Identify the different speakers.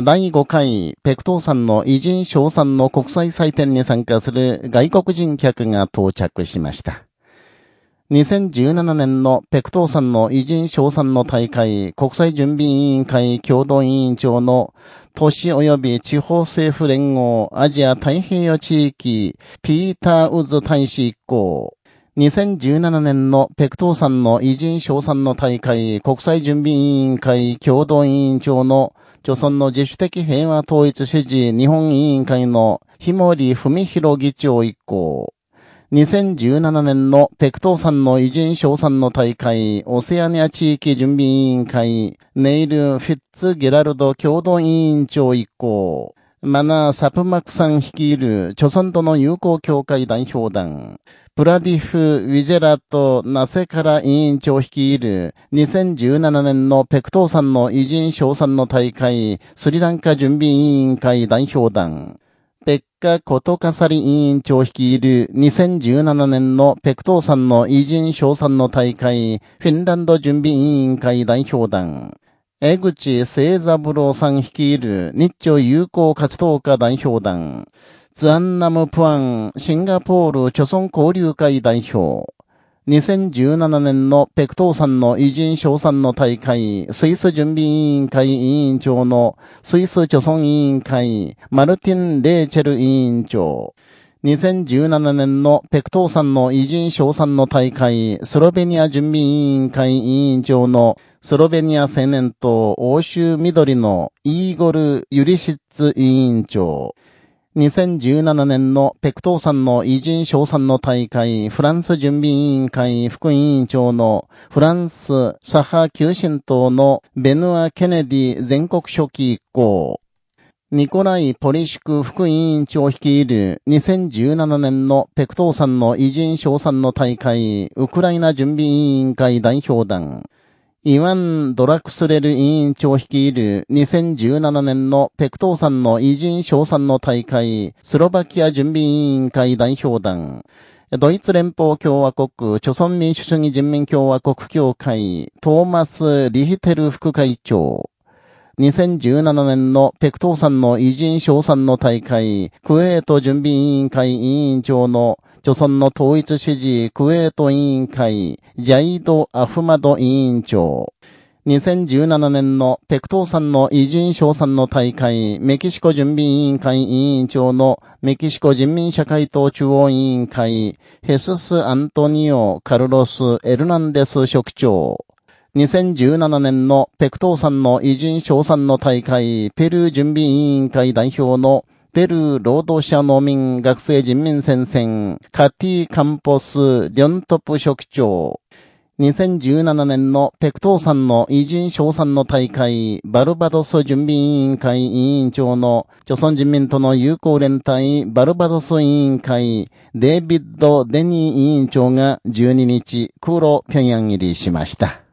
Speaker 1: 第5回、ペクトー山の偉人賞賛の国際祭典に参加する外国人客が到着しました。2017年のペクトー山の偉人賞賛の大会国際準備委員会共同委員長の都市及び地方政府連合アジア太平洋地域ピーター・ウズ大使一行2017年のペクトー山の偉人賞賛の大会国際準備委員会共同委員長の朝鮮の自主的平和統一支持日本委員会の日森文弘議長一行2017年のペクトーさんの偉人賞賛の大会、オセアニア地域準備委員会、ネイル・フィッツ・ゲラルド共同委員長一行、マナー・サプマクさん率いる、著村との友好協会代表団、プラディフ・ウィジェラとナセカラ委員長率いる、2017年のペクトー山の偉人賞賛の大会、スリランカ準備委員会代表団、ペッカ・コトカサリ委員長率いる2017年のペクトー山の偉人賞賛の大会、フィンランド準備委員会代表団、江口聖三郎さん率いる日朝友好活動家代表団、ツアンナムプアンシンガポール貯村交流会代表、2017年のペクトーさんの偉人賞賛の大会、スイス準備委員会委員長のスイス貯村委員会、マルティン・レーチェル委員長。2017年のペクトーさんの偉人賞賛の大会、スロベニア準備委員会委員長のスロベニア青年党欧州緑のイーゴル・ユリシッツ委員長。2017年のペクトーさんの偉人賞賛の大会、フランス準備委員会副委員長のフランスサハ急進党のベヌア・ケネディ全国書記以降、ニコライ・ポリシク副委員長率いる2017年のペクトーさんの偉人賞賛の大会、ウクライナ準備委員会代表団、イワン・ドラクスレル委員長率いる2017年のペクトーさんの偉人賞賛の大会、スロバキア準備委員会代表団、ドイツ連邦共和国、朝鮮民主主義人民共和国協会、トーマス・リヒテル副会長、2017年のペクトーさんの偉人賞賛の大会、クウェート準備委員会委員長の朝鮮の統一支持クウェート委員会、ジャイド・アフマド委員長。2017年のペクトーさんの偉人賞賛の大会、メキシコ準備委員会委員長のメキシコ人民社会党中央委員会、ヘスス・アントニオ・カルロス・エルナンデス職長。2017年のペクトーさんの偉人賞賛の大会、ペルー準備委員会代表のペルー労働者農民学生人民戦線、カティ・カンポス・リョントプ職長。2017年のペクトーさんの偉人賞賛の大会、バルバドス準備委員会委員長の、朝鮮人民との友好連帯バルバドス委員会、デイビッド・デニー委員長が12日、空路平壌入りしました。